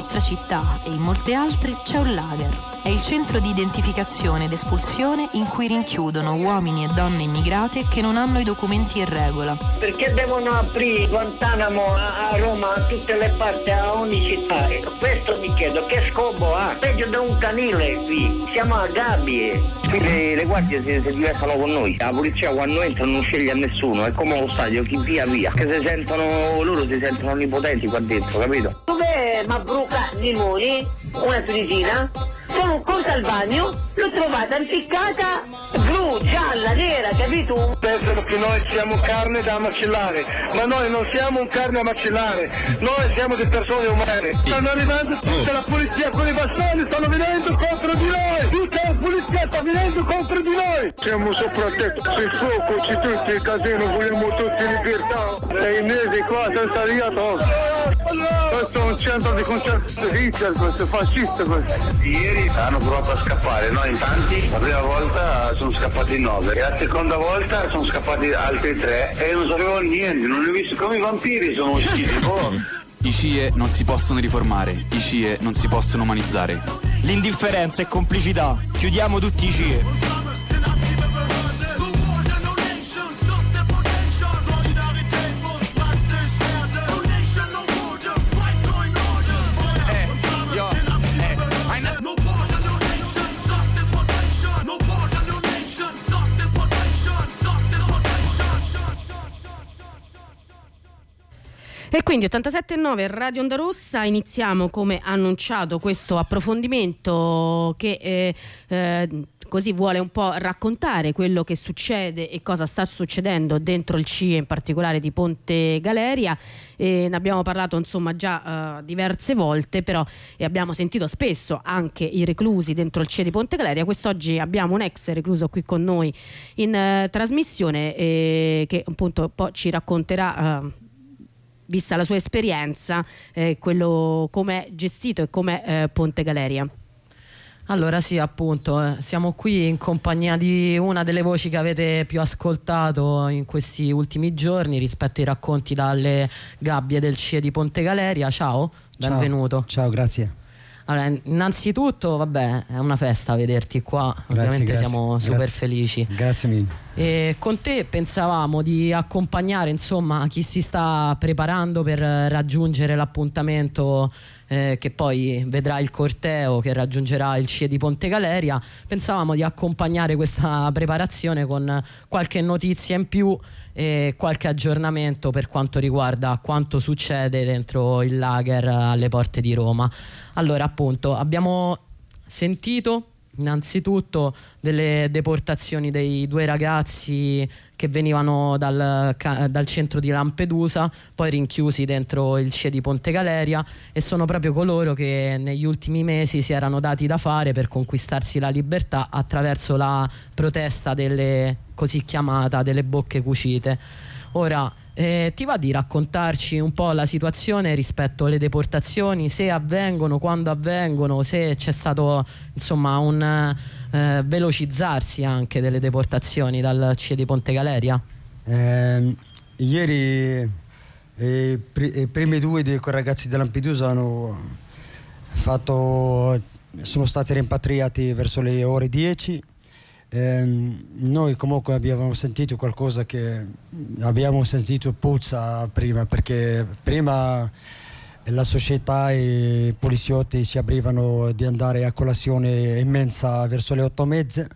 nostra città e in molte altre c'è un lager. È il centro di identificazione ed espulsione in cui rinchiudono uomini e donne immigrate che non hanno i documenti in regola. Perché devono aprire Guantanamo a, Roma, a tutte le parti, a ogni città? Ecco, questo mi chiedo, che scopo ha? Peggio da un canile qui, siamo a gabbie. Qui le, le guardie si, si divertono con noi, la polizia quando entra non sceglie a nessuno, è come lo stadio, chi via via. Che si sentono, loro si sentono onnipotenti qua dentro, capito? Dov'è Mabruca Limoni? Una tunisina? sono corsa al bagno, l'ho trovata impiccata blu, gialla, nera, capito? Pensano che noi siamo carne da macellare, ma noi non siamo un carne a macellare, noi siamo delle persone umane. Stanno arrivando tutta la polizia con i bastoni, stanno venendo contro di noi, tutta la polizia sta venendo contro di noi. Siamo soprattutto sui fuoco, c'è tutti il casino, vogliamo tutti libertà. Sei mesi qua senza arrivato. Questo è un centro di concerto di Hitler, questo è fascista questo. Ieri hanno provato a scappare, noi in tanti, la prima volta sono scappati nove e la seconda volta sono scappati altri tre e non sapevano niente, non li ho visto come i vampiri sono usciti. Oh. I CIE non si possono riformare, i CIE non si possono umanizzare. L'indifferenza è complicità, chiudiamo tutti i CIE. E quindi 87.9 Radio Onda Rossa iniziamo come annunciato questo approfondimento che eh, eh, così vuole un po' raccontare quello che succede e cosa sta succedendo dentro il CIE in particolare di Ponte Galeria. E ne abbiamo parlato insomma già uh, diverse volte però e abbiamo sentito spesso anche i reclusi dentro il CIE di Ponte Galeria. Quest'oggi abbiamo un ex recluso qui con noi in uh, trasmissione eh, che appunto ci racconterà uh, vista la sua esperienza, eh, quello come è gestito e come eh, Ponte Galeria. Allora sì, appunto, eh, siamo qui in compagnia di una delle voci che avete più ascoltato in questi ultimi giorni rispetto ai racconti dalle gabbie del CIE di Ponte Galeria. Ciao, benvenuto. Ciao, ciao grazie. Allora, innanzitutto, vabbè, è una festa vederti qua, grazie, ovviamente grazie, siamo super grazie. felici. Grazie mille. E con te pensavamo di accompagnare insomma chi si sta preparando per raggiungere l'appuntamento eh, che poi vedrà il corteo che raggiungerà il CIE di Ponte Galeria. Pensavamo di accompagnare questa preparazione con qualche notizia in più e qualche aggiornamento per quanto riguarda quanto succede dentro il lager alle porte di Roma. Allora, appunto, abbiamo sentito innanzitutto delle deportazioni dei due ragazzi che venivano dal, dal, centro di Lampedusa, poi rinchiusi dentro il CIE di Ponte Galeria e sono proprio coloro che negli ultimi mesi si erano dati da fare per conquistarsi la libertà attraverso la protesta delle così chiamata delle bocche cucite. Ora, eh, ti va di raccontarci un po' la situazione rispetto alle deportazioni, se avvengono, quando avvengono, se c'è stato insomma un eh, velocizzarsi anche delle deportazioni dal CIE di Ponte Galeria? Eh, ieri i, i primi due dei ragazzi di Lampedusa fatto, sono stati rimpatriati verso le ore 10 eh, noi comunque abbiamo sentito qualcosa che abbiamo sentito puzza prima perché prima la società e i poliziotti ci aprivano di andare a colazione immensa verso le otto e mezza.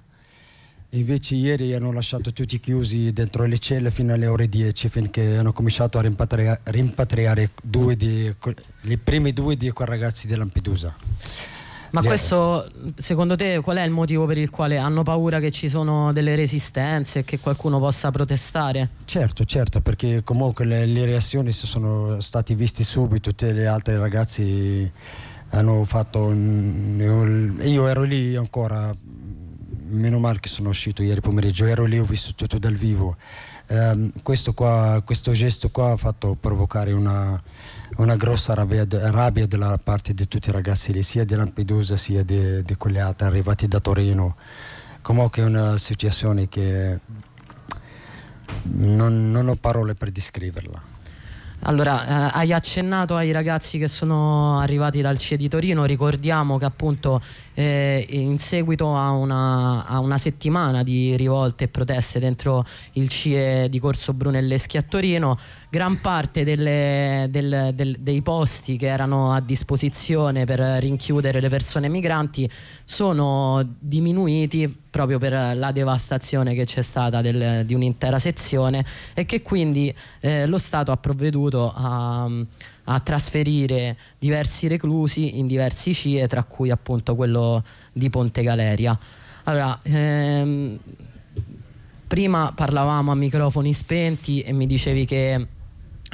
Invece ieri hanno lasciato tutti chiusi dentro le celle fino alle ore 10 finché hanno cominciato a rimpatriare, rimpatriare di, i primi due di quei ragazzi di Lampedusa ma questo, secondo te, qual è il motivo per il quale hanno paura che ci sono delle resistenze e che qualcuno possa protestare? Certo, certo, perché comunque le, le reazioni sono state viste subito, tutti gli altri ragazzi hanno fatto... Io ero lì ancora, meno male che sono uscito ieri pomeriggio, ero lì, ho visto tutto dal vivo. Um, questo, qua, questo gesto qua ha fatto provocare una una grossa rabbia, rabbia dalla parte di tutti i ragazzi lì, sia di Lampedusa sia di, di quelli altri arrivati da Torino. Comunque è una situazione che non, non ho parole per descriverla. Allora, eh, hai accennato ai ragazzi che sono arrivati dal CIE di Torino, ricordiamo che appunto eh, in seguito a una, a una, settimana di rivolte e proteste dentro il CIE di Corso Brunelleschi a Torino, gran parte delle, del, del, dei posti che erano a disposizione per rinchiudere le persone migranti sono diminuiti proprio per la devastazione che c'è stata del, di un'intera sezione e che quindi eh, lo Stato ha provveduto a a trasferire diversi reclusi in diversi CIE, tra cui appunto quello di Ponte Galeria. Allora, ehm, prima parlavamo a microfoni spenti e mi dicevi che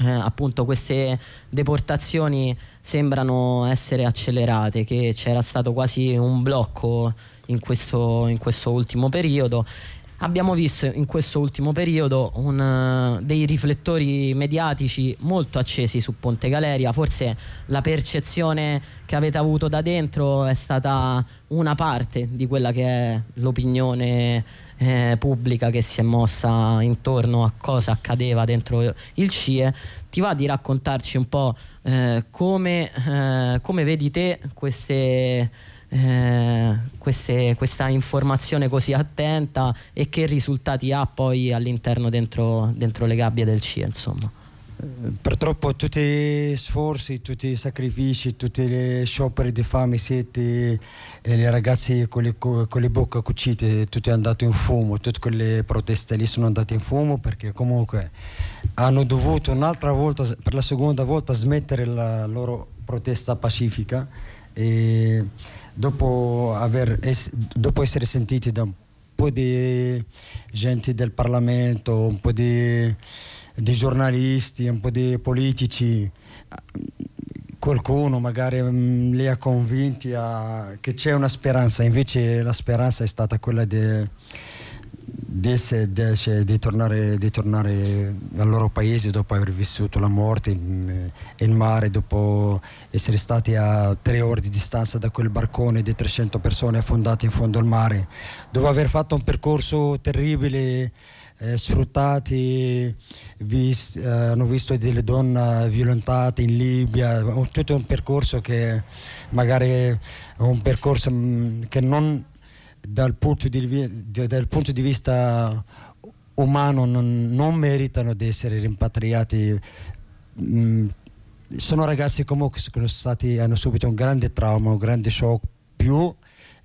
eh, appunto queste deportazioni sembrano essere accelerate, che c'era stato quasi un blocco in questo, in questo ultimo periodo. Abbiamo visto in questo ultimo periodo un, uh, dei riflettori mediatici molto accesi su Ponte Galeria, forse la percezione che avete avuto da dentro è stata una parte di quella che è l'opinione eh, pubblica che si è mossa intorno a cosa accadeva dentro il CIE. Ti va di raccontarci un po' eh, come, eh, come vedi te queste eh, queste, questa informazione così attenta e che risultati ha poi all'interno dentro, dentro le gabbie del CIE insomma. Purtroppo tutti gli sforzi, tutti i sacrifici, tutti gli scioperi di fame, siete e i ragazzi con le, con le bocche cucite, tutti è andato in fumo, tutte quelle proteste lì sono andate in fumo perché comunque hanno dovuto un'altra volta, per la seconda volta, smettere la loro protesta pacifica. E dopo, aver, dopo essere sentiti da un po' di gente del Parlamento, un po' di, di giornalisti, un po' di politici, qualcuno magari mm, li ha convinti a, che c'è una speranza, invece la speranza è stata quella di di, di, di, tornare, tornare, al loro paese dopo aver vissuto la morte in, in, mare, dopo essere stati a tre ore di distanza da quel barcone di 300 persone affondate in fondo al mare, dopo aver fatto un percorso terribile. Eh, sfruttati, vis, eh, hanno visto delle donne violentate in Libia, tutto un percorso che magari è un percorso mm, che non dal punto di, dal punto di vista umano non, non, meritano di essere rimpatriati. Mm, sono ragazzi comunque che stati, hanno subito un grande trauma, un grande shock, più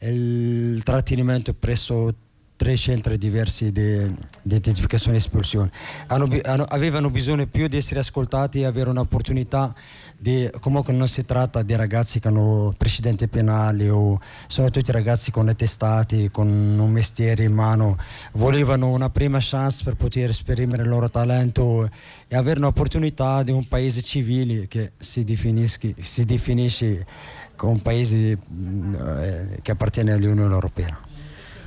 il trattenimento presso tre centri diversi di, di identificazione e espulsione. Hanno, hanno, avevano bisogno più di essere ascoltati e avere un'opportunità di, comunque non si tratta di ragazzi che hanno precedenti penali o sono tutti ragazzi con attestati, con un mestiere in mano, volevano una prima chance per poter esprimere il loro talento e avere un'opportunità di un paese civile che si, si definisce un paese mm, eh, che appartiene all'Unione Europea.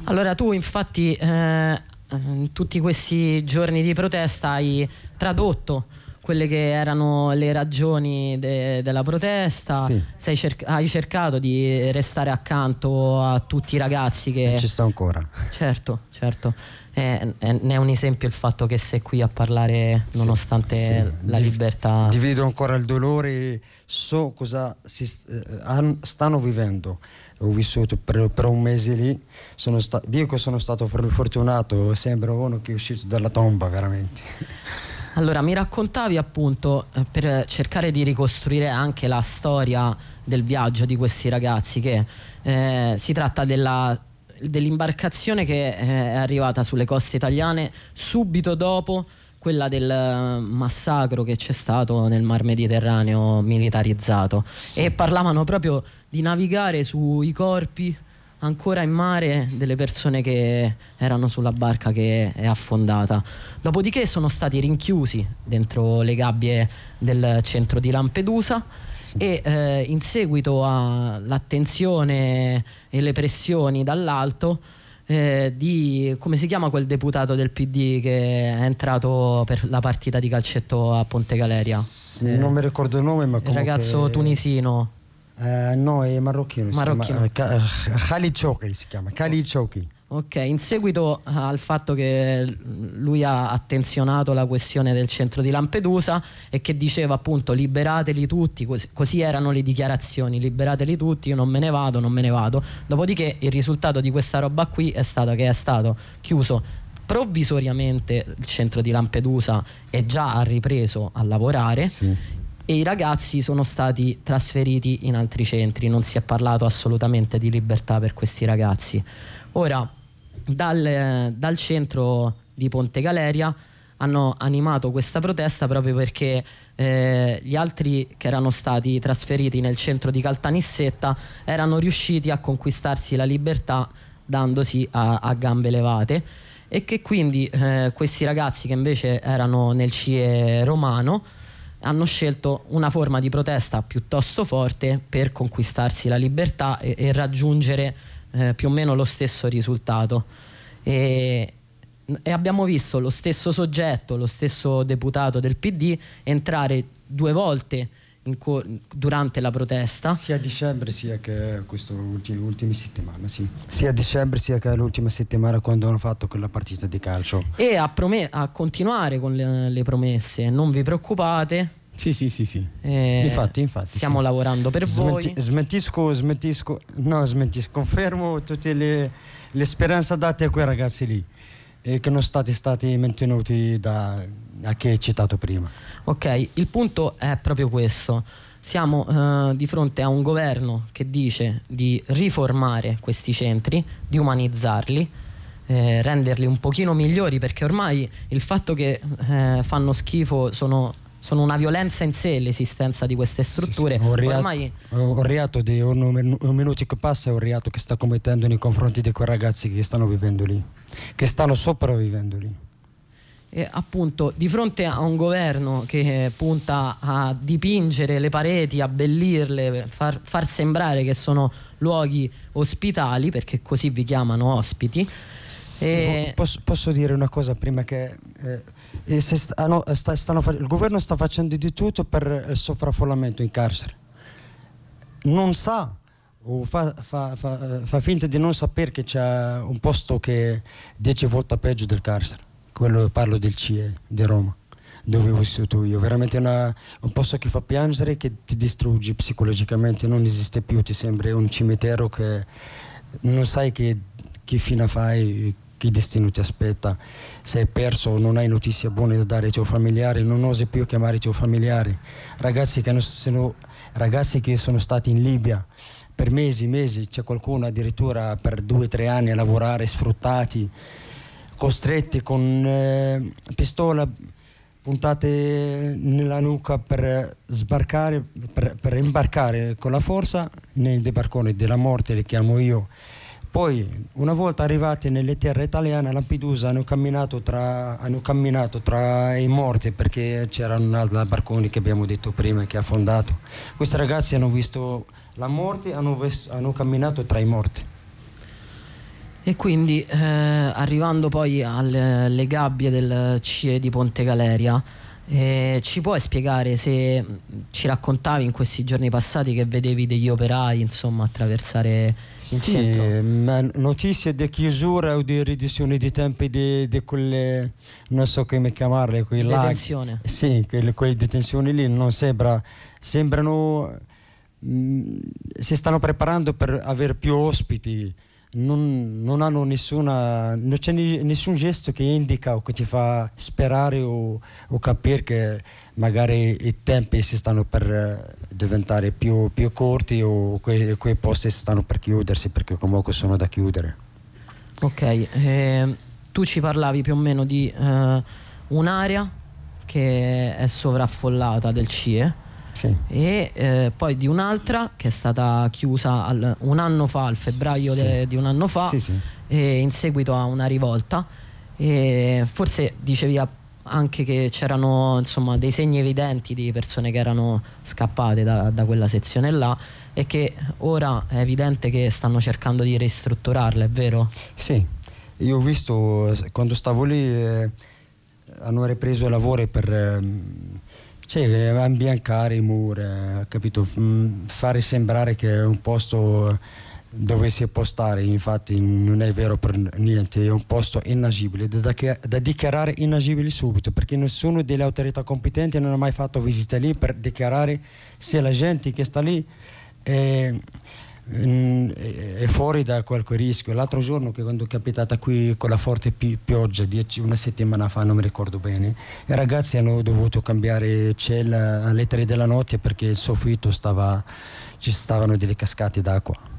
Allora tu infatti eh, in tutti questi giorni di protesta hai tradotto quelle che erano le ragioni de- della protesta, sì. cer- hai cercato di restare accanto a tutti i ragazzi che... E ci sto ancora. Certo, certo. Eh, eh, ne è un esempio il fatto che sei qui a parlare nonostante sì, sì. la libertà. Divido ancora il dolore, so cosa si, eh, stanno vivendo. Ho vissuto per, per un mese lì, sono sta- dico sono stato fortunato, sembra uno che è uscito dalla tomba veramente. Allora, mi raccontavi appunto eh, per cercare di ricostruire anche la storia del viaggio di questi ragazzi che eh, si tratta della, dell'imbarcazione che eh, è arrivata sulle coste italiane subito dopo quella del massacro che c'è stato nel Mar Mediterraneo militarizzato sì. e parlavano proprio di navigare sui corpi ancora in mare delle persone che erano sulla barca che è affondata. Dopodiché sono stati rinchiusi dentro le gabbie del centro di Lampedusa e eh, in seguito all'attenzione e le pressioni dall'alto eh, di come si chiama quel deputato del PD che è entrato per la partita di calcetto a Ponte Galeria? Eh, non mi ricordo il nome, ma il ragazzo tunisino. Uh, no, è marocchino. marocchino. Si chiama, Khalid Chouki si chiama. Khalid Chouki. Ok, in seguito al fatto che lui ha attenzionato la questione del centro di Lampedusa e che diceva appunto liberateli tutti, così, così, erano le dichiarazioni, liberateli tutti, io non me ne vado, non me ne vado. Dopodiché il risultato di questa roba qui è stato che è stato chiuso provvisoriamente il centro di Lampedusa e già ha ripreso a lavorare sì. e i ragazzi sono stati trasferiti in altri centri, non si è parlato assolutamente di libertà per questi ragazzi. Ora, dal, dal centro di Ponte Galeria hanno animato questa protesta proprio perché eh, gli altri che erano stati trasferiti nel centro di Caltanissetta erano riusciti a conquistarsi la libertà dandosi a, a gambe levate e che quindi eh, questi ragazzi che invece erano nel CIE romano hanno scelto una forma di protesta piuttosto forte per conquistarsi la libertà e, e raggiungere eh, più o meno lo stesso risultato. E, e abbiamo visto lo stesso soggetto, lo stesso deputato del PD entrare due volte Co- durante la protesta. Sia a dicembre sia che queste ultime, ultime settimane, sì. Sia a dicembre sia che l'ultima settimana quando hanno fatto quella partita di calcio. E a, prom- a continuare con le, le, promesse, non vi preoccupate, sì, sì, sì, sì. Eh, infatti, infatti. Stiamo sì. lavorando per Smenti- voi. Smentisco, smentisco, no, smentisco, confermo tutte le, le speranze date a quei ragazzi lì e che non sono stati, stati mantenuti da a chi hai citato prima. Ok, il punto è proprio questo. Siamo eh, di fronte a un governo che dice di riformare questi centri, di umanizzarli, eh, renderli un pochino migliori perché ormai il fatto che eh, fanno schifo sono sono una violenza in sé l'esistenza di queste strutture. Sì, sì. Un, reato, Ormai... un reato di un, un, minuto che passa è un reato che sta commettendo nei confronti di quei ragazzi che stanno vivendo lì, che stanno sopravvivendo lì. E appunto di fronte a un governo che punta a dipingere le pareti, abbellirle, far, far sembrare che sono luoghi ospitali, perché così vi chiamano ospiti. Sì, e... posso, posso, dire una cosa prima che eh, stanno, sta, stanno, il governo sta facendo di tutto per il sovraffollamento in carcere. Non sa o fa, fa, fa, fa finta di non sapere che c'è un posto che è dieci volte peggio del carcere. Quello parlo del CIE di Roma dove ho vissuto io, veramente una, un posto che fa piangere, che ti distrugge psicologicamente, non esiste più, ti sembra un cimitero che non sai che, che fine fai, che destino ti aspetta, sei perso, non hai notizie buone da dare ai tuoi familiari, non osi più chiamare i tuoi familiari, ragazzi che, sono, ragazzi che sono stati in Libia per mesi, mesi, c'è qualcuno addirittura per due o tre anni a lavorare sfruttati, costretti con eh, pistola puntate nella nuca per sbarcare, per, per, imbarcare con la forza nei debarconi della morte, li chiamo io. Poi, una volta arrivati nelle terre italiane, a Lampedusa hanno camminato tra, hanno camminato tra i morti perché c'era un altro barcone che abbiamo detto prima che ha affondato. Questi ragazzi hanno visto la morte, hanno, visto, hanno camminato tra i morti. E quindi eh, arrivando poi alle gabbie del CIE di Ponte Galeria, eh, ci puoi spiegare se ci raccontavi in questi giorni passati che vedevi degli operai insomma attraversare il sì, centro? Notizie di chiusura o di riduzione di tempi di, di quelle, non so come chiamarle, quei detenzione. Sì, quelle, quelle detenzioni lì non sembra, sembrano, mh, mm, si stanno preparando per avere più ospiti non, non, hanno nessuna, non c'è nessun gesto che indica o che ti fa sperare o, o capire che magari i tempi si stanno per eh, diventare più, più corti o quei, quei, posti si stanno per chiudersi perché comunque sono da chiudere. Ok, eh, tu ci parlavi più o meno di eh, un'area che è sovraffollata del CIE sì. e eh, poi di un'altra che è stata chiusa al, un anno fa, al febbraio sì. de, di un anno fa, sì, in seguito a una rivolta. E forse dicevi anche che c'erano insomma, dei segni evidenti di persone che erano scappate da, da, quella sezione là e che ora è evidente che stanno cercando di ristrutturarla, è vero? Sì, io ho visto quando stavo lì eh, hanno ripreso i lavori per... Eh, cioè, ambiancare i muri, capito? Mm, fare sembrare che è un posto dove si può stare, infatti non è vero per niente, è un posto inagibile, da, dichiarare inagibile subito, perché nessuno delle autorità competenti non ha mai fatto visita lì per dichiarare se la gente che sta lì è, è fuori da qualche rischio. L'altro giorno, che quando è capitata qui con la forte pi- pioggia, dieci, una settimana fa, non mi ricordo bene, i ragazzi hanno dovuto cambiare cella alle tre della notte perché il soffitto stava, ci stavano delle cascate d'acqua.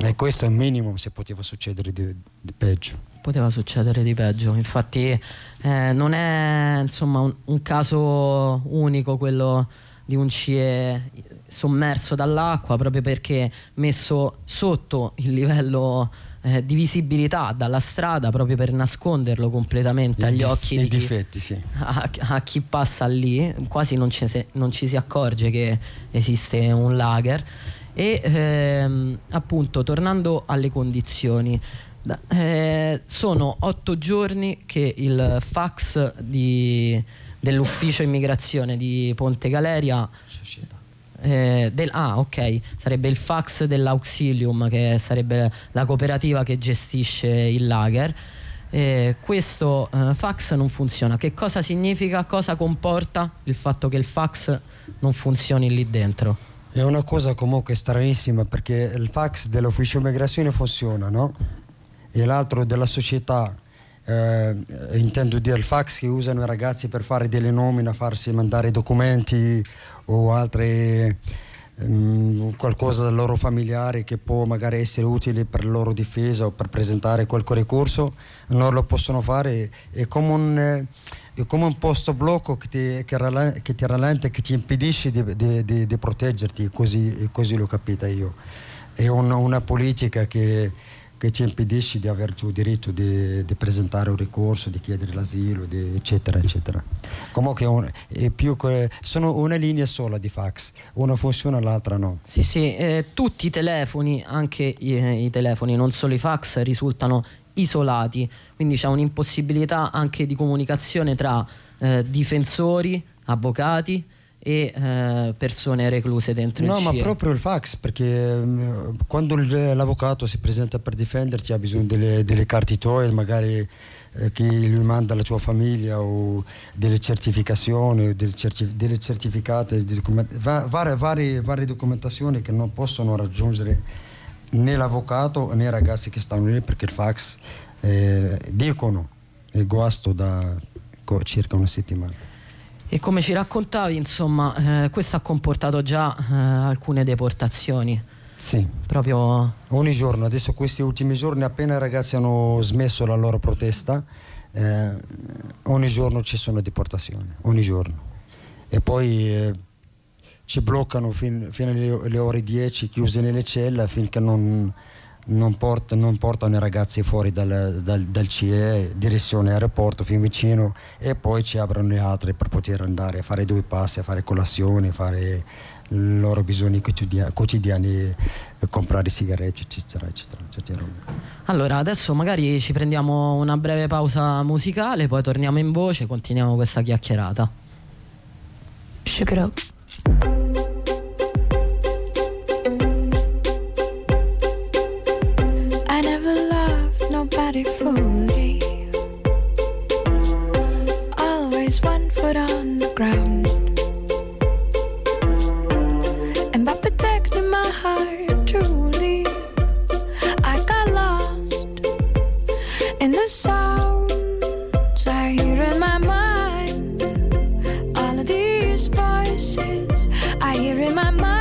E questo è il minimo se poteva succedere di, di peggio. Poteva succedere di peggio, infatti eh, non è insomma, un, un, caso unico quello di un CIE sommerso dall'acqua proprio perché messo sotto il livello eh, di visibilità dalla strada proprio per nasconderlo completamente agli dif- occhi di chi, difetti, sì. a, a, chi passa lì, quasi non ci, non ci si accorge che esiste un lager e ehm, appunto tornando alle condizioni eh, sono otto giorni che il fax di, dell'ufficio immigrazione di Ponte Galeria eh, del, ah ok sarebbe il fax dell'Auxilium che sarebbe la cooperativa che gestisce il lager. Eh, questo eh, fax non funziona. Che cosa significa? Cosa comporta il fatto che il fax non funzioni lì dentro? È una cosa comunque stranissima perché il fax dell'ufficio immigrazione funziona, no? E l'altro della società, eh, intendo dire il fax che usano i ragazzi per fare delle nomine, farsi mandare documenti o altre ehm, qualcosa dal loro familiare che può magari essere utile per la loro difesa o per presentare qualche ricorso, non lo possono fare. È come un... È come un posto blocco che ti, rallenta, che ti, rallenta, che ti impedisce di, di, di, di proteggerti, così, così, l'ho capita io. È una, una politica che, che, ti impedisce di avere il diritto di, presentare un ricorso, di chiedere l'asilo, eccetera, eccetera. Comunque un, che, sono una linea sola di fax, una funziona, l'altra no. Sì, sì, eh, tutti i telefoni, anche i, i telefoni, non solo i fax, risultano isolati, quindi c'è un'impossibilità anche di comunicazione tra eh, difensori, avvocati e eh, persone recluse dentro no, il CIE. No, ma proprio il fax, perché eh, quando l'avvocato si presenta per difenderti ha bisogno delle, delle carte TOEL, magari eh, che lui manda alla tua famiglia o delle certificazioni, delle, certi, delle certificate, varie, varie, varie documentazioni che non possono raggiungere né l'avvocato né i ragazzi che stanno lì perché il fax eh, dicono è guasto da circa una settimana. E come ci raccontavi, insomma, eh, questo ha comportato già eh, alcune deportazioni. Sì. Proprio... Ogni giorno, adesso questi ultimi giorni, appena i ragazzi hanno smesso la loro protesta, eh, ogni giorno ci sono deportazioni, ogni giorno. E poi eh, ci bloccano fin, fino alle, alle, ore 10 chiusi nelle celle finché non, non, port, non portano i ragazzi fuori dal, dal, dal, CE, direzione aeroporto fin vicino e poi ci aprono le altre per poter andare a fare due passi, a fare colazione, a fare i loro bisogni quotidiani, quotidiani comprare sigarette eccetera, eccetera eccetera. Allora adesso magari ci prendiamo una breve pausa musicale, poi torniamo in voce e continuiamo questa chiacchierata. It up. Hear in my mind.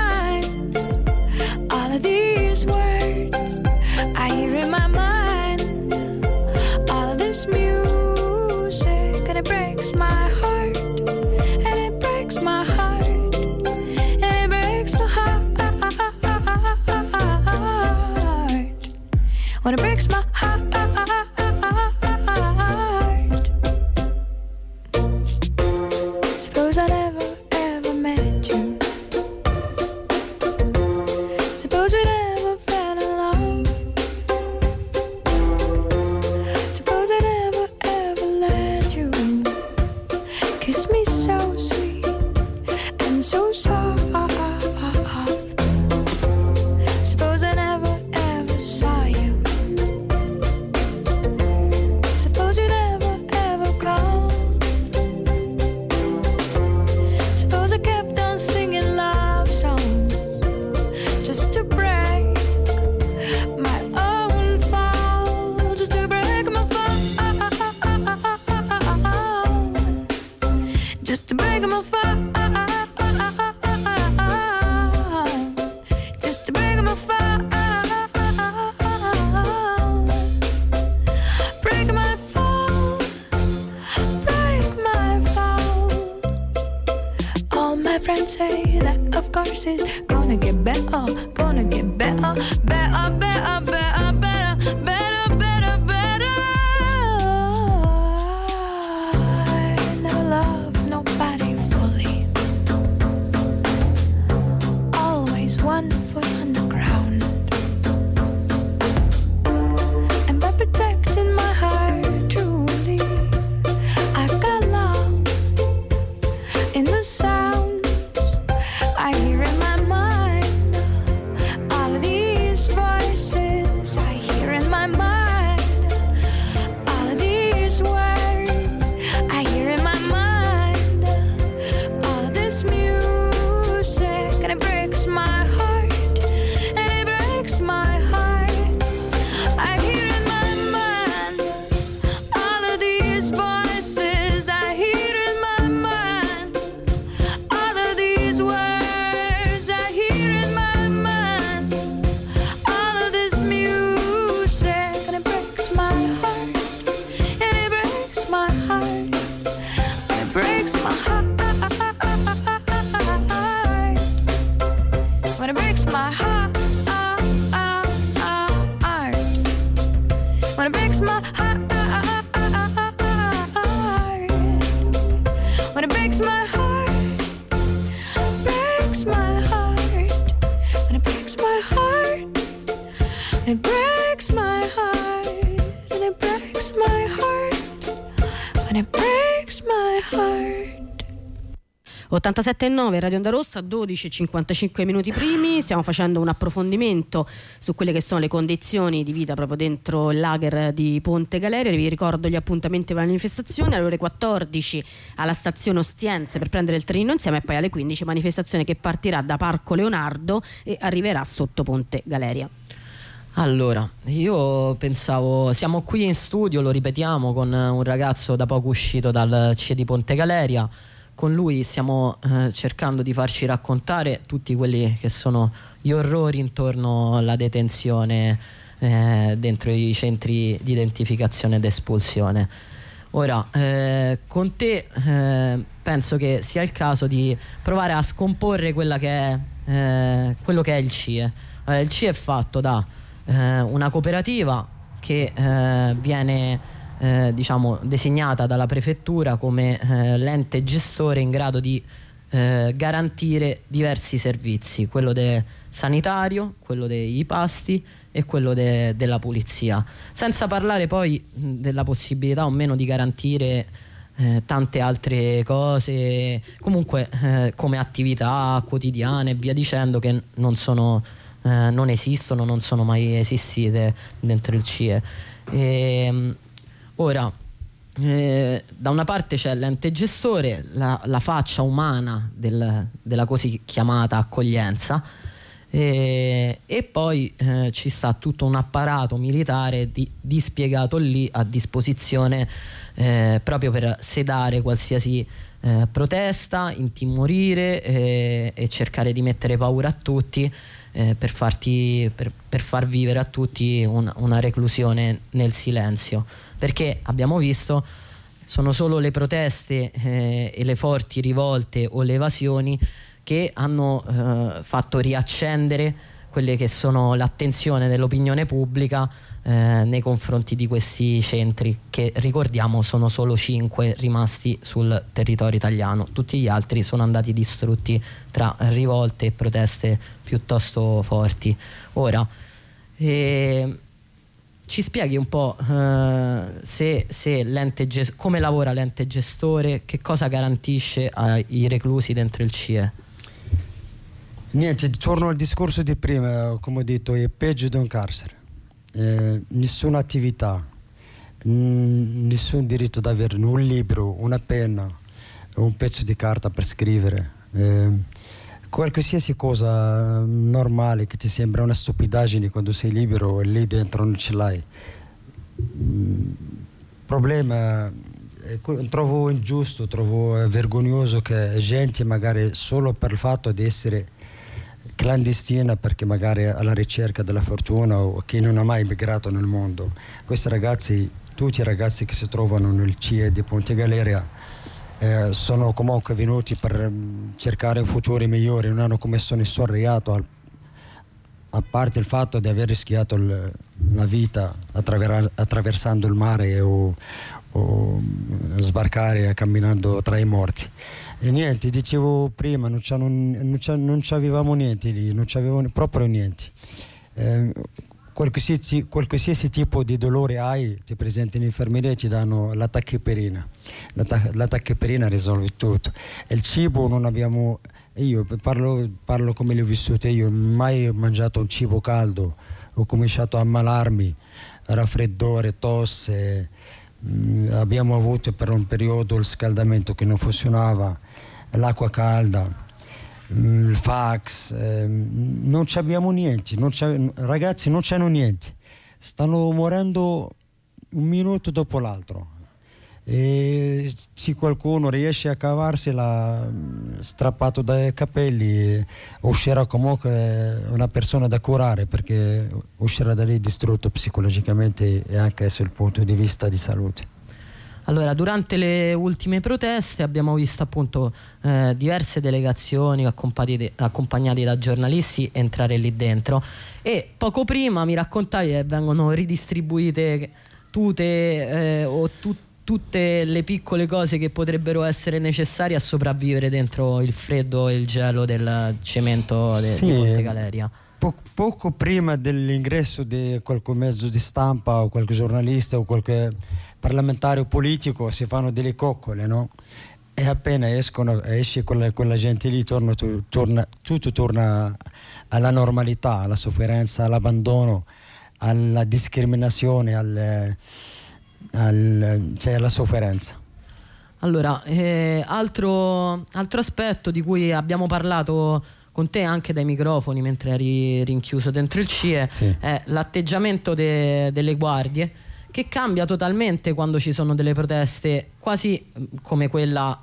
Better, better, When it breaks my heart. 87,9 Radio Onda Rossa, 12,55 minuti primi. Stiamo facendo un approfondimento su quelle che sono le condizioni di vita proprio dentro il lager di Ponte Galeria. Vi ricordo gli appuntamenti per la manifestazione alle ore 14 alla stazione Ostiense per prendere il trenino insieme e poi alle 15 manifestazione che partirà da Parco Leonardo e arriverà sotto Ponte Galeria. Allora, io pensavo, siamo qui in studio, lo ripetiamo, con un ragazzo da poco uscito dal CIE di Ponte Galeria. Con lui stiamo eh, cercando di farci raccontare tutti quelli che sono gli orrori intorno alla detenzione eh, dentro i centri di identificazione ed espulsione. Ora, eh, con te eh, penso che sia il caso di provare a scomporre che è, eh, quello che è il CIE. Allora, il CIE è fatto da eh, una cooperativa che eh, viene eh, diciamo, designata dalla prefettura come eh, l'ente gestore in grado di eh, garantire diversi servizi, quello de- sanitario, quello dei pasti e quello de- della pulizia, senza parlare poi della possibilità o meno di garantire eh, tante altre cose, comunque eh, come attività quotidiane e via dicendo che non sono eh, non esistono, non sono mai esistite dentro il CIE. E, mh, ora, eh, da una parte c'è l'ente gestore, la, la faccia umana del- della così chiamata accoglienza, e, e poi eh, ci sta tutto un apparato militare di- dispiegato lì a disposizione eh, proprio per sedare qualsiasi eh, protesta, intimorire eh, e cercare di mettere paura a tutti eh, per, farti, per, per far vivere a tutti un- una reclusione nel silenzio. Perché abbiamo visto sono solo le proteste eh, e le forti rivolte o le evasioni che hanno eh, fatto riaccendere quelle che sono l'attenzione dell'opinione pubblica eh, nei confronti di questi centri che ricordiamo sono solo cinque rimasti sul territorio italiano tutti gli altri sono andati distrutti tra rivolte e proteste piuttosto forti ora eh, ci spieghi un po' eh, se, se l'ente ges- come lavora l'ente gestore, che cosa garantisce ai reclusi dentro il CIE? Niente, torno al discorso di prima, come ho detto, è peggio di un carcere. Eh, nessuna attività, mm, nessun diritto ad avere un libro, una penna, un pezzo di carta per scrivere. Eh, qualsiasi cosa normale che ti sembra una stupidaggine quando sei libero e lì dentro non ce l'hai. Il problema è que- trovo ingiusto, trovo eh, vergognoso che gente magari solo per il fatto di essere clandestina perché magari alla ricerca della fortuna o chi non ha mai migrato nel mondo. Questi ragazzi, tutti i ragazzi che si trovano nel CIE di Ponte Galeria eh, sono comunque venuti per mm, cercare futuri migliori, non hanno commesso nessun reato, al- a parte il fatto di aver rischiato il- la vita attraver- attraversando il mare o, o, mm, sbarcare camminando tra i morti. E niente, dicevo prima, non, non non c'avevamo niente lì, non c'avevamo proprio niente. Eh, qualsiasi, qualsiasi tipo di dolore hai, ti presenti in infermeria e ti danno la tachipirina. La, ta- la tachipirina risolve tutto. E il cibo non abbiamo, io parlo, parlo come l'ho vissuto io, mai mangiato un cibo caldo, ho cominciato a ammalarmi, raffreddore, tosse, Mm, abbiamo avuto per un periodo il scaldamento che non funzionava, l'acqua calda, mm, il fax, ehm, non abbiamo niente, non ragazzi non c'hanno niente, stanno morendo un minuto dopo l'altro. E se qualcuno riesce a cavarsela mm, strappato dai capelli uscirà comunque una persona da curare perché uscirà da lì distrutto psicologicamente e anche sul punto di vista di salute. Allora, durante le ultime proteste abbiamo visto appunto eh, diverse delegazioni accompagnate, da giornalisti entrare lì dentro e poco prima mi raccontavi che vengono ridistribuite tute eh, o tu- tutte le piccole cose che potrebbero essere necessarie a sopravvivere dentro il freddo e il gelo del cemento de- Sì. di Ponte Galeria. Po- poco prima dell'ingresso di qualche mezzo di stampa o qualche giornalista o qualche parlamentare o politico si fanno delle coccole, no? E appena escono, esce quella, quella gente lì, torna, tu- torna- tutto torna alla normalità, alla sofferenza, all'abbandono, alla discriminazione, al- al- cioè alla sofferenza. Allora, eh, altro, altro aspetto di cui abbiamo parlato con te anche dai microfoni mentre eri rinchiuso dentro il CIE Sì. è l'atteggiamento de- delle guardie che cambia totalmente quando ci sono delle proteste quasi mm, come quella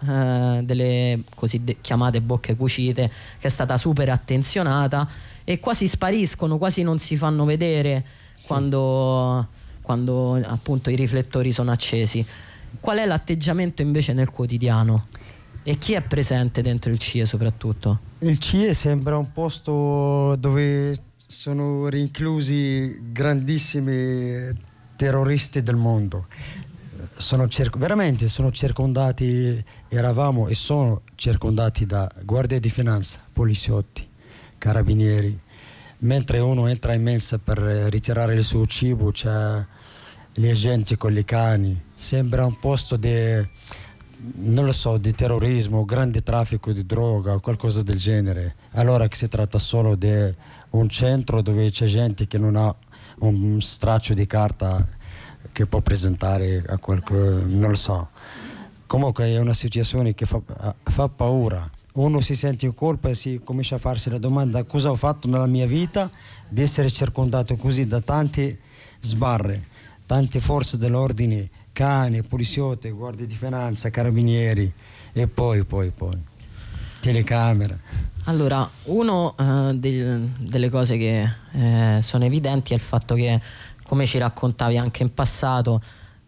eh, delle così de- chiamate bocche cucite che è stata super attenzionata e quasi spariscono, quasi non si fanno vedere quando, quando appunto i riflettori sono accesi. Qual è l'atteggiamento invece nel quotidiano? E chi è presente dentro il CIE soprattutto? Il CIE sembra un posto dove sono rinclusi grandissimi terroristi del mondo. Sono cer- veramente sono circondati, eravamo e sono circondati da guardie di finanza, poliziotti, carabinieri. Mentre uno entra in mensa per ritirare il suo cibo, c'è gli agenti con i cani. Sembra un posto di non lo so, di terrorismo, grande traffico di droga o qualcosa del genere. Allora che si tratta solo di un centro dove c'è gente che non ha un straccio di carta che può presentare a qualche, non lo so. Comunque è una situazione che fa, fa paura. Uno si sente in colpa e si comincia a farsi la domanda cosa ho fatto nella mia vita di essere circondato così da tante sbarre, tante forze dell'ordine, cani, poliziotti, guardie di finanza, carabinieri e poi, poi, poi, telecamere. Allora, uno eh, del- delle cose che eh, sono evidenti è il fatto che, come ci raccontavi anche in passato,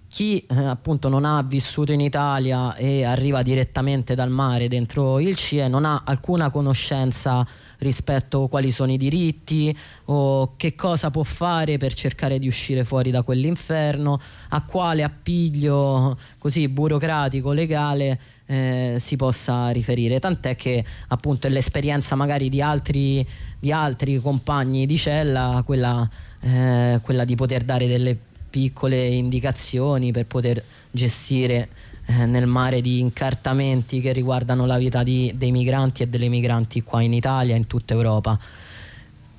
chi eh, appunto non ha vissuto in Italia e arriva direttamente dal mare dentro il CIE non ha alcuna conoscenza rispetto a quali sono i diritti o che cosa può fare per cercare di uscire fuori da quell'inferno, a quale appiglio così burocratico, legale eh, si possa riferire. Tant'è che appunto è l'esperienza magari di altri, di altri compagni di cella, quella, eh, quella di poter dare delle piccole indicazioni per poter gestire eh, nel mare di incartamenti che riguardano la vita di- dei migranti e delle migranti qua in Italia e in tutta Europa.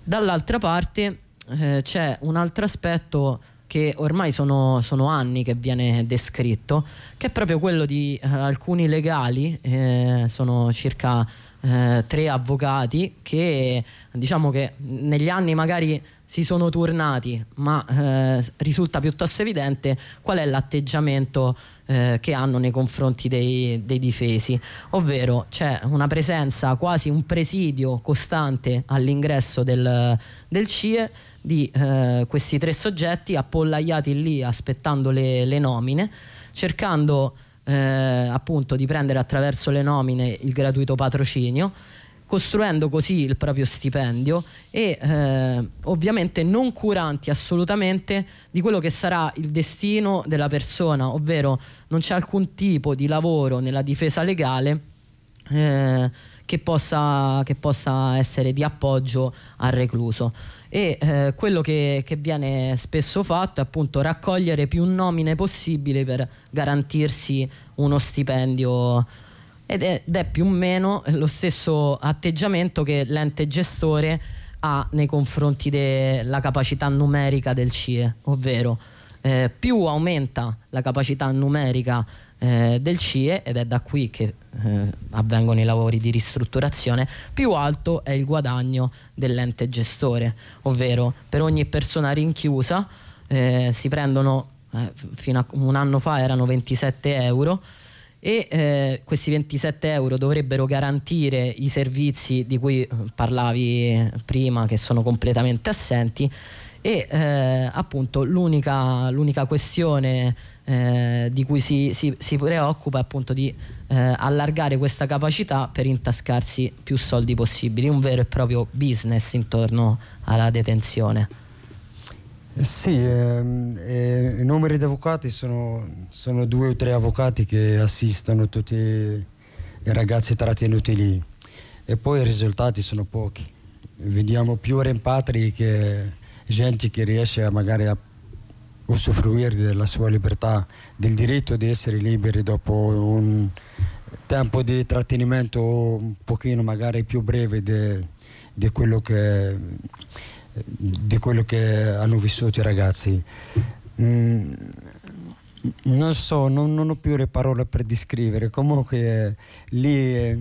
Dall'altra parte eh, c'è un altro aspetto che ormai sono, sono anni che viene descritto, che è proprio quello di eh, alcuni legali, eh, sono circa eh, tre avvocati che diciamo che negli anni magari si sono turnati, ma eh, risulta piuttosto evidente qual è l'atteggiamento eh, che hanno nei confronti dei, dei difesi, ovvero c'è una presenza, quasi un presidio costante all'ingresso del, del CIE di eh, questi tre soggetti appollaiati lì aspettando le, le nomine, cercando eh, appunto di prendere attraverso le nomine il gratuito patrocinio costruendo così il proprio stipendio e eh, ovviamente non curanti assolutamente di quello che sarà il destino della persona, ovvero non c'è alcun tipo di lavoro nella difesa legale eh, che, possa, che possa essere di appoggio al recluso. E eh, quello che, che viene spesso fatto è appunto raccogliere più nomine possibili per garantirsi uno stipendio. Ed è, ed è più o meno lo stesso atteggiamento che l'ente gestore ha nei confronti della capacità numerica del CIE, ovvero eh, più aumenta la capacità numerica eh, del CIE ed è da qui che eh, avvengono i lavori di ristrutturazione, più alto è il guadagno dell'ente gestore, ovvero per ogni persona rinchiusa eh, si prendono, eh, fino a un anno fa erano 27 euro, e eh, questi 27 euro dovrebbero garantire i servizi di cui eh, parlavi prima che sono completamente assenti e eh, appunto l'unica, l'unica questione eh, di cui si, si, si, preoccupa è appunto di eh, allargare questa capacità per intascarsi più soldi possibili, un vero e proprio business intorno alla detenzione. Eh, Sì, ehm, eh, i numeri di avvocati sono, sono due o tre avvocati che assistono tutti i ragazzi trattenuti lì e poi i risultati sono pochi. Vediamo più rimpatri che gente che riesce magari a usufruire della sua libertà, del diritto di essere liberi dopo un tempo di trattenimento un pochino magari più breve di quello quello che hanno vissuto i ragazzi. Mm, non so, non, non ho più le parole per descrivere. Comunque eh, lì eh,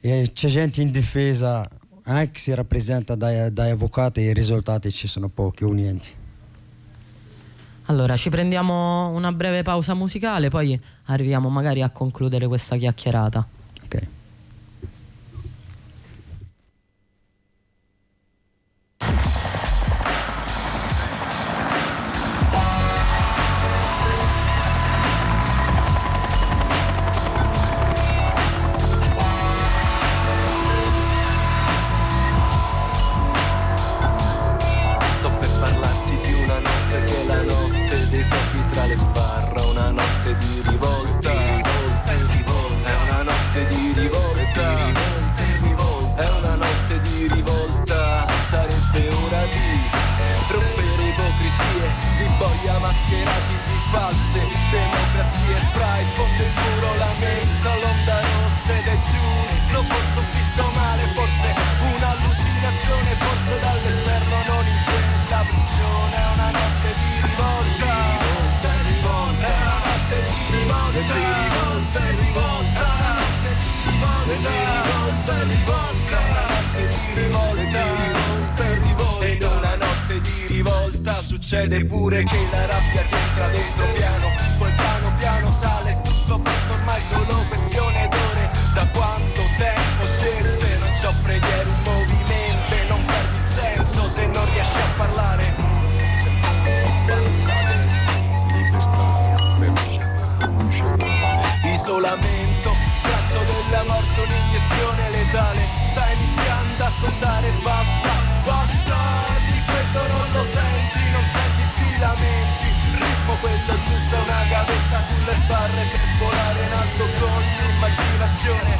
eh, c'è gente in difesa, anche se rappresenta dai, dai avvocati, i risultati ci sono pochi o niente. Allora, ci prendiamo una breve pausa musicale, poi arriviamo magari a concludere questa chiacchierata. Di rivolta. Succede pure che la rabbia ti entra dentro piano. Poi piano piano sale tutto quanto ormai solo questione d'ore. Da quanto tempo scelte non c'ho preghiere un movimento non perdi il senso se non riesci a parlare. C'è Bangladesh, libertà, Isolamento, braccio della morte, gavetta sulle sbarre per volare in alto con l'immaginazione.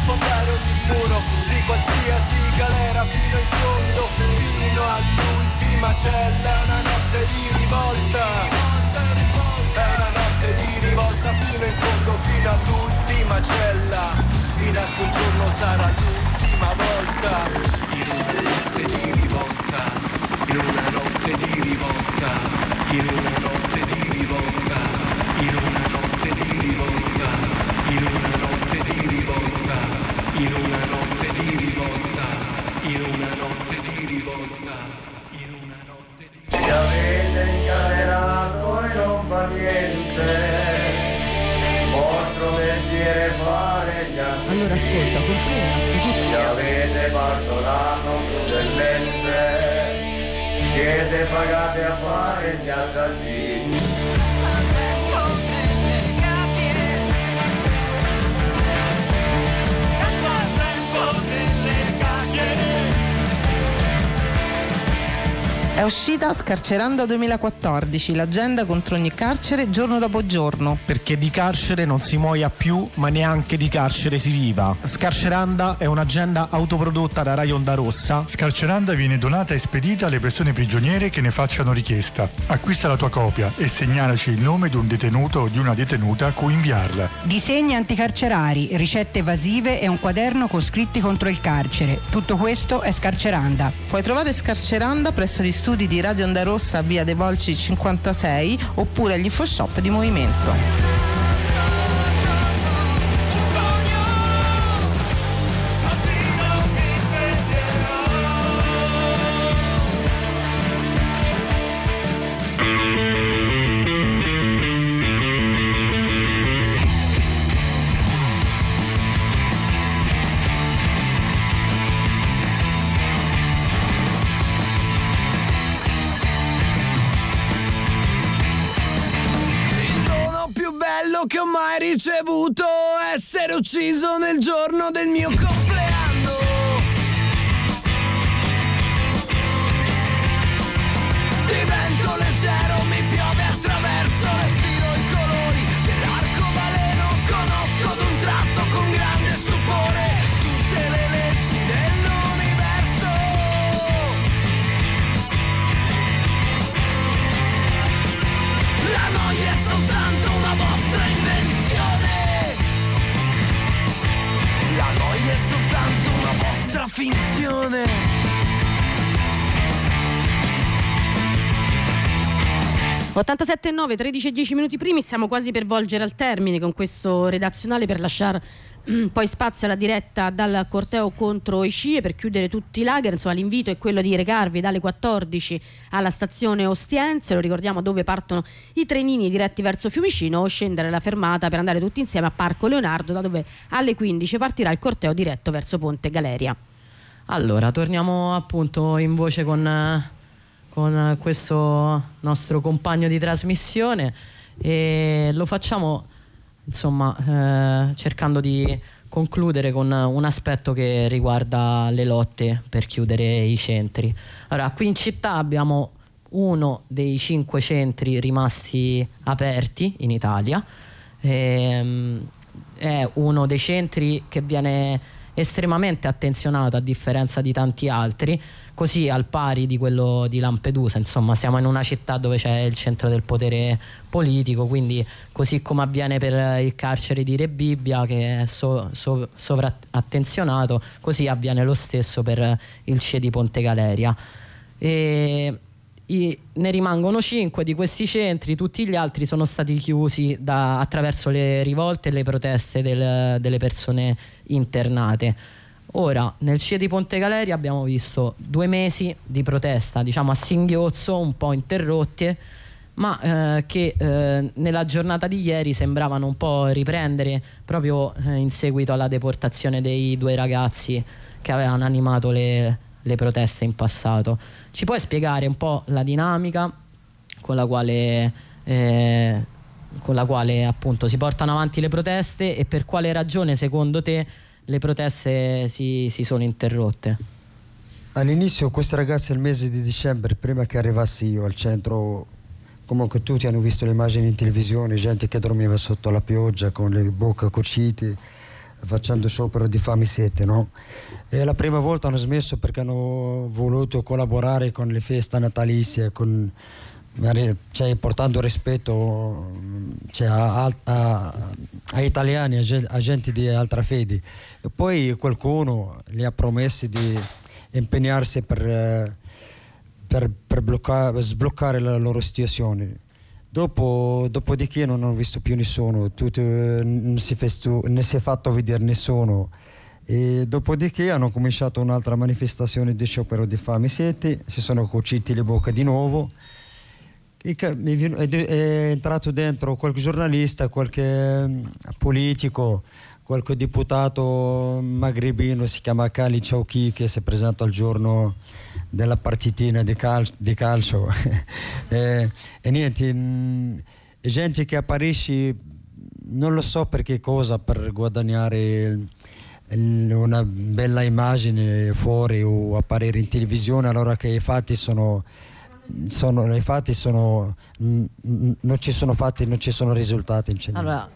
Sfondare ogni muro di qualsiasi galera fino in fondo, fino all'ultima cella. Una notte di rivolta. È una notte di rivolta fino in fondo, fino all'ultima cella. Fino a un giorno sarà l'ultima volta. In una notte di rivolta, in una notte di rivolta, in una uscita Scarceranda 2014, l'agenda contro ogni carcere giorno dopo giorno. Perché di carcere non si muoia più, ma neanche di carcere si viva. Scarceranda è un'agenda autoprodotta da Rai Onda Rossa. Scarceranda viene donata e spedita alle persone prigioniere che ne facciano richiesta. Acquista la tua copia e segnalaci il nome di un detenuto o di una detenuta a cui inviarla. Disegni anticarcerari, ricette evasive e un quaderno con scritti contro il carcere. Tutto questo è Scarceranda. Puoi trovare Scarceranda presso gli studi di Radio Onda Rossa via De Volci 56 oppure agli infoshop di Movimento. Ucciso nel giorno del mio compleanno. Una vostra finzione. 87,9, 13 e 10 minuti primi, siamo quasi per volgere al termine con questo redazionale per lasciare mm, poi spazio alla diretta dal corteo contro i CIE per chiudere tutti i lager. Insomma, l'invito è quello di recarvi dalle 14 alla stazione Ostiense, lo ricordiamo dove partono i trenini diretti verso Fiumicino o scendere alla fermata per andare tutti insieme a Parco Leonardo, da dove alle 15 partirà il corteo diretto verso Ponte Galeria. Allora, torniamo appunto in voce con, con questo nostro compagno di trasmissione e lo facciamo insomma eh, cercando di concludere con un aspetto che riguarda le lotte per chiudere i centri. Allora, qui in città abbiamo uno dei cinque centri rimasti aperti in Italia. Ehm, è uno dei centri che viene estremamente attenzionato a differenza di tanti altri, così al pari di quello di Lampedusa, insomma siamo in una città dove c'è il centro del potere politico, quindi così come avviene per il carcere di Re Bibbia che è so- so- sovrattenzionato, così avviene lo stesso per il CIE di Ponte Galeria. E i- ne rimangono cinque di questi centri, tutti gli altri sono stati chiusi da- attraverso le rivolte e le proteste del- delle persone internate. Ora, nel CIE di Ponte Galeria abbiamo visto due mesi di protesta, diciamo a singhiozzo, un po' interrotti, ma eh, che eh, nella giornata di ieri sembravano un po' riprendere proprio eh, in seguito alla deportazione dei due ragazzi che avevano animato le, le proteste in passato. Ci puoi spiegare un po' la dinamica con la quale, eh, con la quale appunto si portano avanti le proteste e per quale ragione secondo te le proteste si, si sono interrotte? All'inizio questi ragazzi al mese di dicembre, prima che arrivassi io al centro, comunque tutti hanno visto le immagini in televisione, gente che dormiva sotto la pioggia con le bocche cucite, facendo sciopero di fame sete, no? E la prima volta hanno smesso perché hanno voluto collaborare con le feste natalizie, con, cioè, portando rispetto cioè, a, a- a- a italiani, a, gen- a gente di altra fede. E poi qualcuno li ha promessi di impegnarsi per, per, per blocca- sbloccare la loro situazione. Dopo, dopodiché non ho visto più nessuno, tutto, eh, non, si festu- non si è fatto vedere nessuno. E dopodiché hanno cominciato un'altra manifestazione di sciopero di fame e si sono cuciti le bocche di nuovo. È entrato dentro qualche giornalista, qualche mm, politico, qualche deputato magrebino, si chiama Kali Chauki, che si è presentato al giorno della partitina di, cal- di calcio. e, e niente, mm, gente che apparisce, non lo so per che cosa, per guadagnare il- una bella immagine fuori o apparire in televisione, allora che i fatti sono sono, i fatti sono, non ci sono fatti, non ci sono risultati. niente. Allora,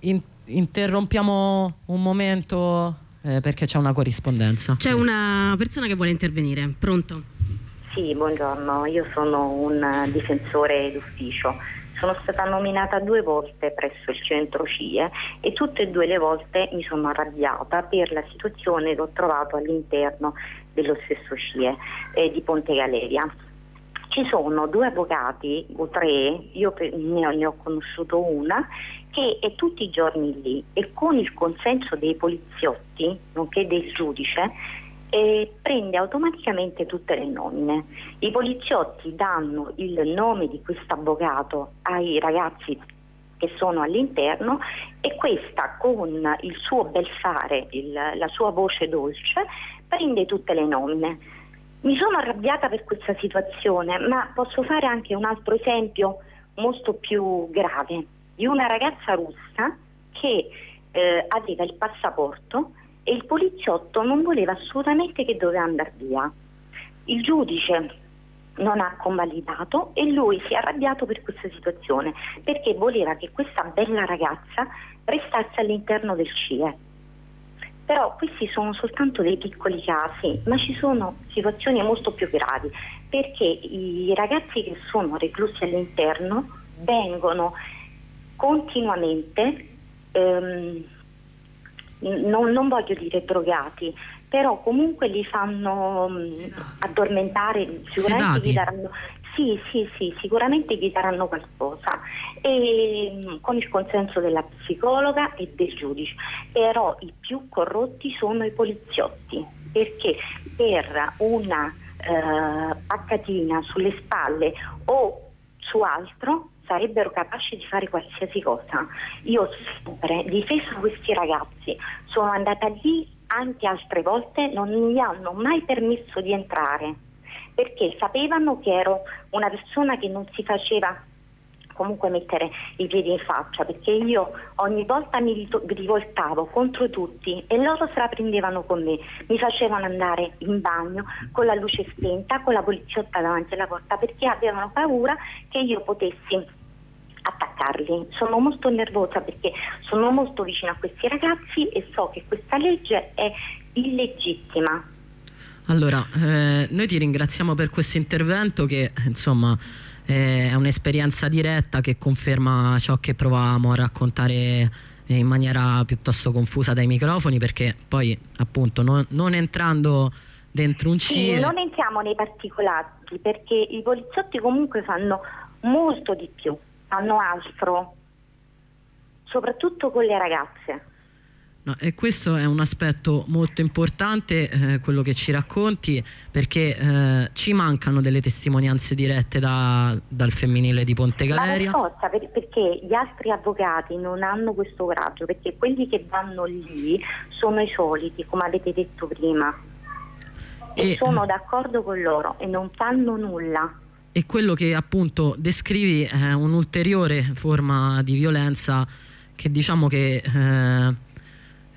in- interrompiamo un momento eh, perché c'è una corrispondenza. C'è una persona che vuole intervenire. Pronto? Sì, buongiorno, io sono un difensore d'ufficio. Sono stata nominata due volte presso il centro CIE e tutte e due le volte mi sono arrabbiata per la situazione che ho trovato all'interno dello stesso CIE eh, di Ponte Galeria. Ci sono due avvocati o tre, io ne ho, ne ho conosciuto una, che è tutti i giorni lì e con il consenso dei poliziotti, nonché del giudice, eh, prende automaticamente tutte le nomine. I poliziotti danno il nome di questo avvocato ai ragazzi che sono all'interno e questa con il suo bel fare, il- la sua voce dolce, prende tutte le nomine. Mi sono arrabbiata per questa situazione, ma posso fare anche un altro esempio molto più grave di una ragazza russa che eh, aveva il passaporto e il poliziotto non voleva assolutamente che doveva andare via. Il giudice non ha convalidato e lui si è arrabbiato per questa situazione perché voleva che questa bella ragazza restasse all'interno del CIE. Però questi sono soltanto dei piccoli casi, ma ci sono situazioni molto più gravi, perché i ragazzi che sono reclusi all'interno vengono continuamente, ehm, non, non voglio dire drogati, però comunque li fanno mh, addormentare, sicuramente Sedati. gli daranno, sì, sì, sì, sicuramente gli daranno qualcosa. E, mh, con il consenso della psicologa e del giudice, però i più corrotti sono i poliziotti, perché per una eh, paccatina sulle spalle o su altro sarebbero capaci di fare qualsiasi cosa. Io ho sempre difeso questi ragazzi, sono andata lì anche altre volte, non mi hanno mai permesso di entrare perché sapevano che ero una persona che non si faceva comunque mettere i piedi in faccia perché io ogni volta mi rivoltavo contro tutti e loro se la prendevano con me, mi facevano andare in bagno con la luce spenta, con la poliziotta davanti alla porta perché avevano paura che io potessi attaccarli. Sono molto nervosa perché sono molto vicina a questi ragazzi e so che questa legge è illegittima. Allora, eh, noi ti ringraziamo per questo intervento che insomma eh, è un'esperienza diretta che conferma ciò che provavamo a raccontare in maniera piuttosto confusa dai microfoni perché poi appunto non, non entrando dentro un Sì, CIE non entriamo nei particolari perché i poliziotti comunque fanno molto di più, fanno altro, soprattutto con le ragazze. No, e questo è un aspetto molto importante, eh, quello che ci racconti, perché eh, ci mancano delle testimonianze dirette da- dal femminile di Ponte Ma Galeria. per forza, per- perché gli altri avvocati non hanno questo coraggio, perché quelli che vanno lì sono i soliti, come avete detto prima. E, E- sono d'accordo con loro e non fanno nulla. E quello che appunto descrivi è un'ulteriore forma di violenza che diciamo che eh,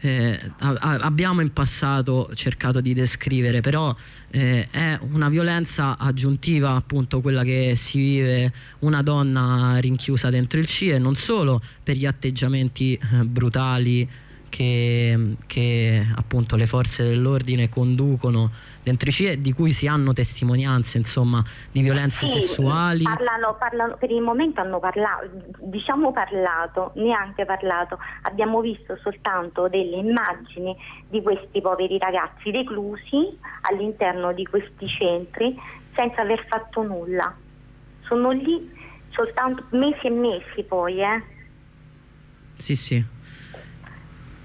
eh, abbiamo in passato cercato di descrivere, però eh, è una violenza aggiuntiva appunto quella che si vive una donna rinchiusa dentro il CIE, non solo per gli atteggiamenti eh, brutali che, che appunto le forze dell'ordine conducono dentro i CIE, di cui si hanno testimonianze insomma di violenze Sì, sessuali. Parlano, parlano- per il momento hanno parlato, diciamo parlato, neanche parlato, abbiamo visto soltanto delle immagini di questi poveri ragazzi reclusi all'interno di questi centri senza aver fatto nulla. Sono lì soltanto mesi e mesi poi, eh. Sì, sì.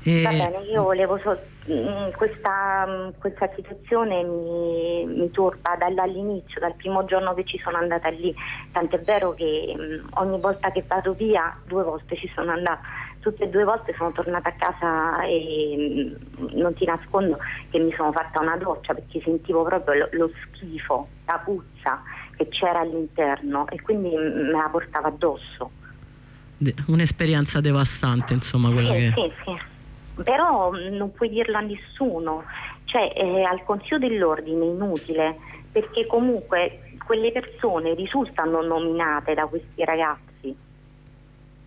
E- Va bene, io volevo sol- mm, questa, mm, questa situazione mi, mi turba dal- dall'inizio, dal primo giorno che ci sono andata lì, tant'è vero che mm, ogni volta che vado via, due volte ci sono andata, tutte e due volte sono tornata a casa e non ti nascondo che mi sono fatta una doccia perché sentivo proprio lo, lo schifo, la puzza che c'era all'interno e quindi me la portava addosso. un'esperienza devastante, insomma, quella Sì, che... sì, sì. Però mh, non puoi dirlo a nessuno, cioè eh, al Consiglio dell'Ordine è inutile, perché comunque quelle persone risultano nominate da questi ragazzi.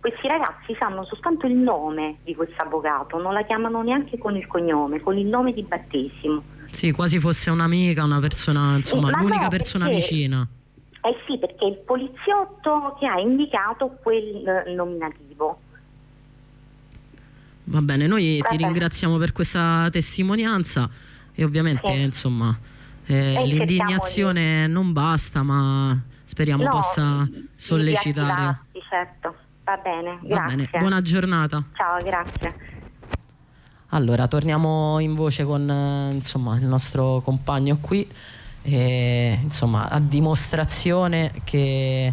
Questi ragazzi sanno soltanto il nome di questo avvocato, non la chiamano neanche con il cognome, con il nome di battesimo. Sì, quasi fosse un'amica, una persona, insomma, Ma l'unica no, persona perché- vicina. Eh sì, perché è il poliziotto che ha indicato quel eh, nominativo. Va bene, noi Va ti bene. ringraziamo per questa testimonianza e ovviamente, Sì. insomma, eh, l'indignazione non basta, ma speriamo No, possa di sollecitare. riattivarsi, certo. Va bene, Va grazie. bene, buona giornata. Ciao, grazie. Allora, torniamo in voce con eh, insomma, il nostro compagno qui, e, insomma, a dimostrazione che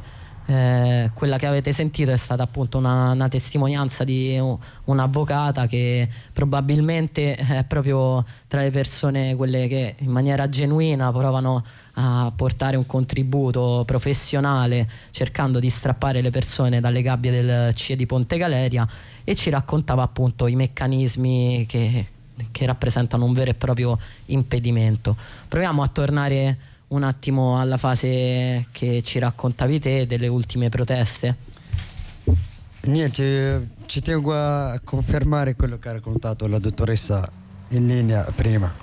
eh, quella che avete sentito è stata appunto una, una testimonianza di un'avvocata che probabilmente è proprio tra le persone quelle che in maniera genuina provano a portare un contributo professionale cercando di strappare le persone dalle gabbie del CIE di Ponte Galeria e ci raccontava appunto i meccanismi che, che rappresentano un vero e proprio impedimento. Proviamo a tornare un attimo alla fase che ci raccontavi te delle ultime proteste. Niente, ci tengo a confermare quello che ha raccontato la dottoressa in linea prima.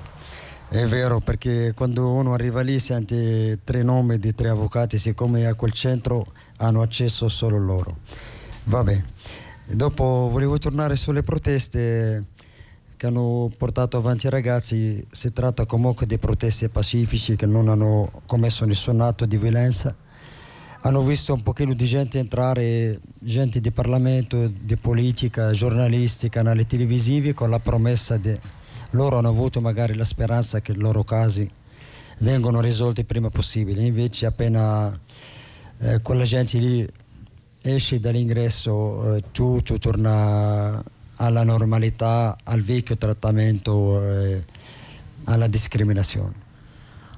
È vero perché quando uno arriva lì sente tre nomi di tre avvocati, siccome a quel centro hanno accesso solo loro. Vabbè, dopo volevo tornare sulle proteste che hanno portato avanti i ragazzi. Si tratta comunque di proteste pacifici che non hanno commesso nessun atto di violenza hanno visto un pochino di gente entrare, gente di Parlamento, di politica, giornalisti, canali televisivi con la promessa di loro hanno avuto magari la speranza che i loro casi vengano risolti il prima possibile. Invece appena eh, quella gente lì esce dall'ingresso eh, tutto torna alla normalità, al vecchio trattamento, eh, alla discriminazione.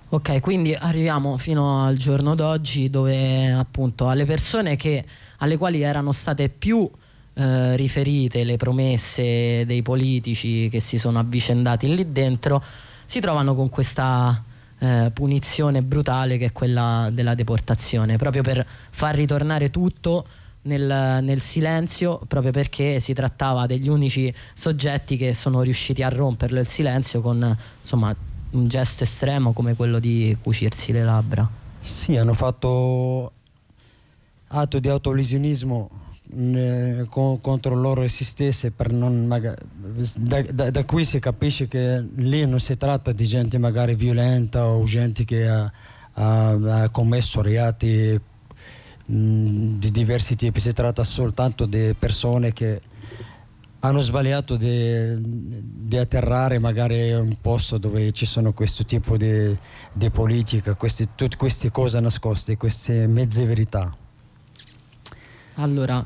Ok, quindi arriviamo fino al giorno d'oggi dove appunto alle persone che, alle quali erano state più eh, riferite le promesse dei politici che si sono avvicendati lì dentro si trovano con questa eh, punizione brutale che è quella della deportazione, proprio per far ritornare tutto nel, nel silenzio, proprio perché si trattava degli unici soggetti che sono riusciti a romperlo il silenzio con insomma un gesto estremo come quello di cucirsi le labbra. Sì, hanno fatto atto di autolesionismo eh, co- contro loro essi stessi per non maga- da, da- da qui si capisce che lì non si tratta di gente magari violenta o gente che ha, ha- ha commesso reati di diversi tipi, si tratta soltanto di persone che hanno sbagliato di, di atterrare magari in un posto dove ci sono questo tipo di, di politica, queste, tutte queste cose nascoste, queste mezze verità. Allora,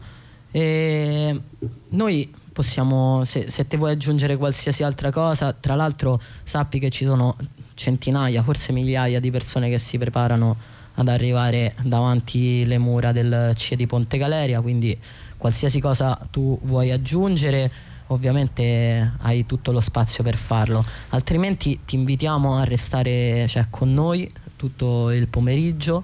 eh, noi possiamo, se, se te vuoi aggiungere qualsiasi altra cosa, tra l'altro sappi che ci sono centinaia, forse migliaia di persone che si preparano ad arrivare davanti le mura del CIE di Ponte Galeria, quindi qualsiasi cosa tu vuoi aggiungere ovviamente hai tutto lo spazio per farlo. Altrimenti ti invitiamo a restare cioè, con noi tutto il pomeriggio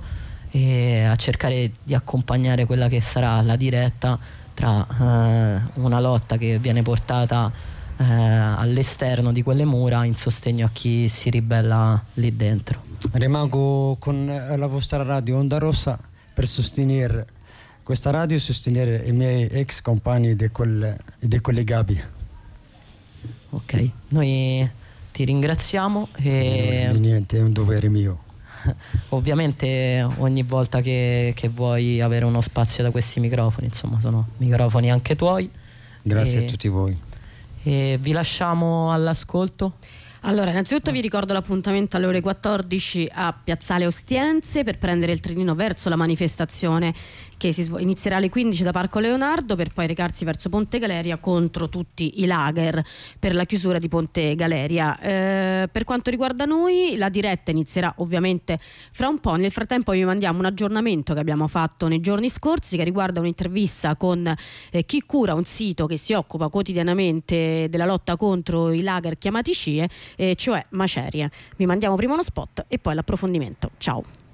e a cercare di accompagnare quella che sarà la diretta tra eh, una lotta che viene portata eh, all'esterno di quelle mura in sostegno a chi si ribella lì dentro Rimango con la vostra radio Onda Rossa per sostenere questa radio e sostenere i miei ex compagni di, quel, quelle gabbie. ok noi ti ringraziamo e Di niente, è un dovere mio. ovviamente ogni volta che, che vuoi avere uno spazio da questi microfoni insomma sono microfoni anche tuoi Grazie E- a tutti voi. Vi lasciamo all'ascolto Allora, innanzitutto vi ricordo l'appuntamento alle ore 14 a Piazzale Ostiense per prendere il trenino verso la manifestazione che inizierà alle 15 da Parco Leonardo per poi recarsi verso Ponte Galeria contro tutti i lager per la chiusura di Ponte Galeria. Eh, per quanto riguarda noi, la diretta inizierà ovviamente fra un po'. Nel frattempo vi mandiamo un aggiornamento che abbiamo fatto nei giorni scorsi che riguarda un'intervista con eh, chi cura un sito che si occupa quotidianamente della lotta contro i lager chiamati CIE, eh, cioè Macerie. Vi mandiamo prima uno spot e poi l'approfondimento. Ciao.